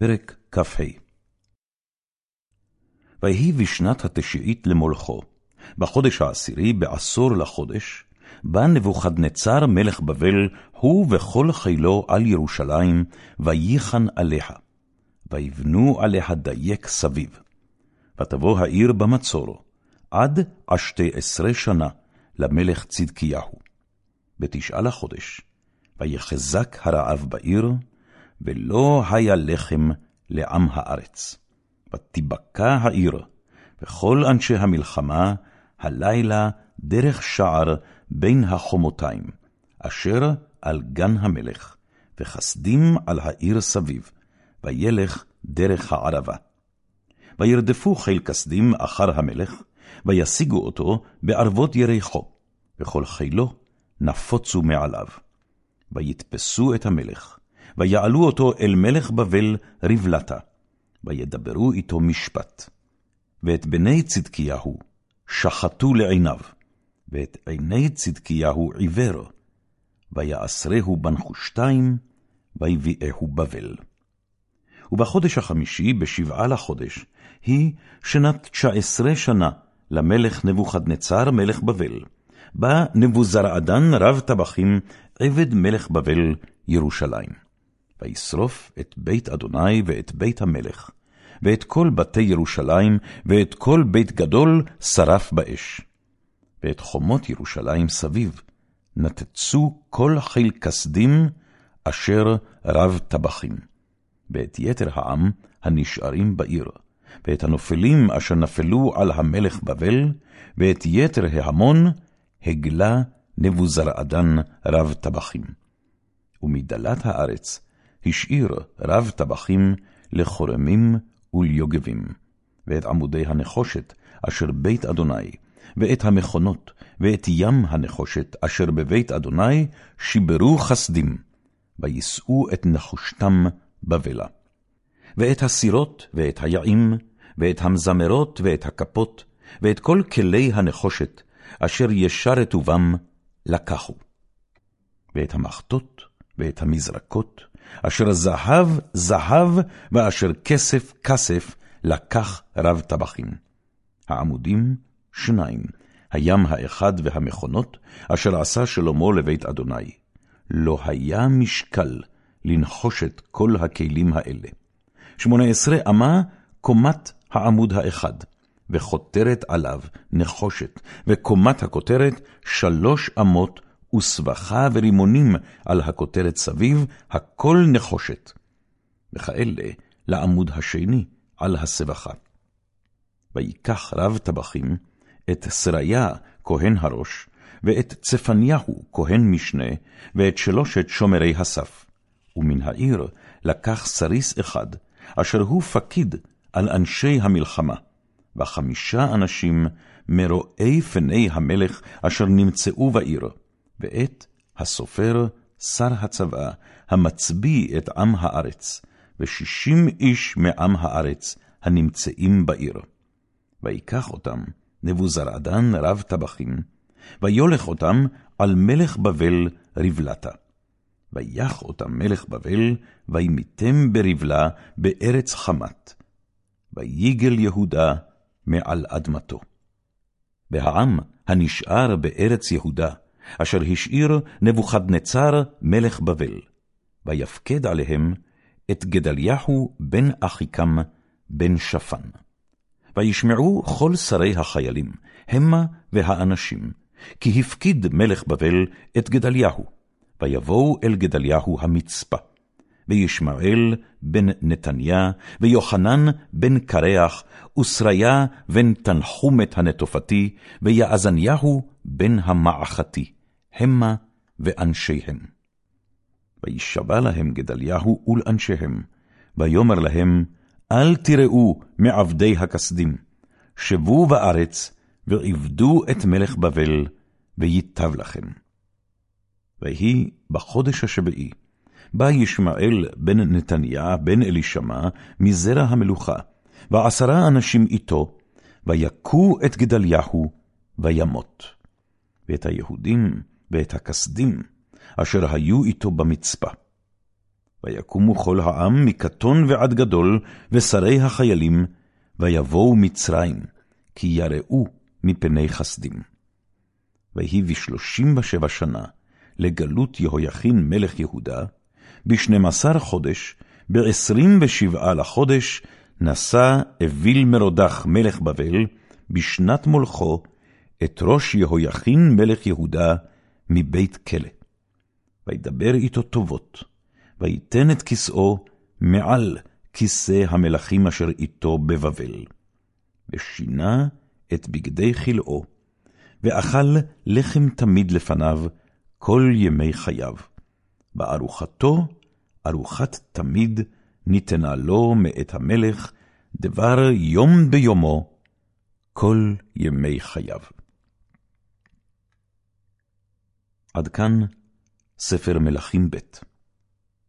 פרק כ"ה ויהי בשנת התשיעית למולכו, בחודש העשירי, בעשור לחודש, בא נבוכדנצר מלך בבל, הוא וכל חילו על ירושלים, וייחן עליה, ויבנו עליה דייק סביב. ותבוא העיר במצור, עד עשתי עשרה שנה למלך צדקיהו. בתשעה לחודש, ויחזק הרעב בעיר, ולא היה לחם לעם הארץ. ותיבקע העיר, וכל אנשי המלחמה, הלילה דרך שער בין החומותיים, אשר על גן המלך, וחסדים על העיר סביב, וילך דרך הערבה. וירדפו חיל כסדים אחר המלך, וישיגו אותו בערבות יריחו, וכל חילו נפוצו מעליו. ויתפסו את המלך, ויעלו אותו אל מלך בבל רבלתה, וידברו איתו משפט. ואת בני צדקיהו שחטו לעיניו, ואת עיני צדקיהו עיוור, ויעשרהו בנחושתיים, ויביאהו בבל. ובחודש החמישי, בשבעה לחודש, היא שנת תשע עשרה שנה למלך נבוכדנצר מלך בבל. בא נבוזרעדן רב טבחים, עבד מלך בבל, ירושלים. וישרוף את בית אדוני ואת בית המלך, ואת כל בתי ירושלים, ואת כל בית גדול שרף באש. ואת חומות ירושלים סביב, נתצו כל חיל כסדים, אשר רב טבחים. ואת יתר העם הנשארים בעיר, ואת הנופלים אשר נפלו על המלך בבל, ואת יתר ההמון הגלה נבוזרעדן רב טבחים. ומדלת הארץ השאיר רב טבחים לחורמים וליוגבים, ואת עמודי הנחושת אשר בית אדוני, ואת המכונות, ואת ים הנחושת אשר בבית אדוני, שיברו חסדים, ויישאו את נחושתם בבלה. ואת הסירות, ואת היעים, ואת המזמרות, ואת הכפות, ואת כל כלי הנחושת, אשר ישרתו בם, לקחו. ואת המחטות, ואת המזרקות, אשר זהב זהב, ואשר כסף כסף, לקח רב טבחים. העמודים, שניים, הים האחד והמכונות, אשר עשה שלמה לבית אדוני. לא היה משקל לנחושת כל הכלים האלה. שמונה עשרה אמה קומת העמוד האחד, וכותרת עליו נחושת, וקומת הכותרת שלוש אמות וסבכה ורימונים על הכותרת סביב, הכל נחושת. וכאלה לעמוד השני על הסבכה. ויקח רב טבחים את שריה כהן הראש, ואת צפניהו כהן משנה, ואת שלושת שומרי הסף. ומן העיר לקח סריס אחד, אשר הוא פקיד על אנשי המלחמה, וחמישה אנשים מרואי פני המלך אשר נמצאו בעיר, ואת הסופר, שר הצבא, המצביא את עם הארץ, ושישים איש מעם הארץ הנמצאים בעיר. ויקח אותם נבוזרעדן רב טבחים, ויולך אותם על מלך בבל רבלתה. ויח אותם מלך בבל, וימיתם ברבלה בארץ חמת. ויגל יהודה מעל אדמתו. והעם הנשאר בארץ יהודה, אשר השאיר נבוכדנצר מלך בבל, ויפקד עליהם את גדליהו בן אחיקם בן שפן. וישמעו כל שרי החיילים, המה והאנשים, כי הפקיד מלך בבל את גדליהו, ויבואו אל גדליהו המצפה. וישמעאל בן נתניה, ויוחנן בן קרח, ושריה בן תנחומת הנטופתי, ויעזניהו בן המעכתי, המה ואנשיהם. וישבע להם גדליהו ולאנשיהם, ויאמר להם, אל תראו מעבדי הכסדים, שבו בארץ, ועבדו את מלך בבל, וייטב לכם. ויהי בחודש השביעי, בא ישמעאל בן נתניה בן אלישמע מזרע המלוכה, ועשרה אנשים איתו, ויכו את גדליהו, וימות. ואת היהודים ואת הכסדים, אשר היו איתו במצפה. ויקומו כל העם מקטון ועד גדול, ושרי החיילים, ויבואו מצרים, כי יראו מפני חסדים. ויהי בשלושים ושבע שנה, לגלות יהויכין מלך יהודה, בשנים עשר חודש, בעשרים ושבעה לחודש, נשא אוויל מרודח מלך בבל, בשנת מולכו, את ראש יהויכין מלך יהודה מבית כלא. וידבר איתו טובות, ויתן את כסאו מעל כיסא המלכים אשר איתו בבבל. ושינה את בגדי כלאו, ואכל לחם תמיד לפניו כל ימי חייו. בארוחתו, ארוחת תמיד, ניתנה לו מאת המלך, דבר יום ביומו, כל ימי חייו. עד כאן ספר מלכים ב'.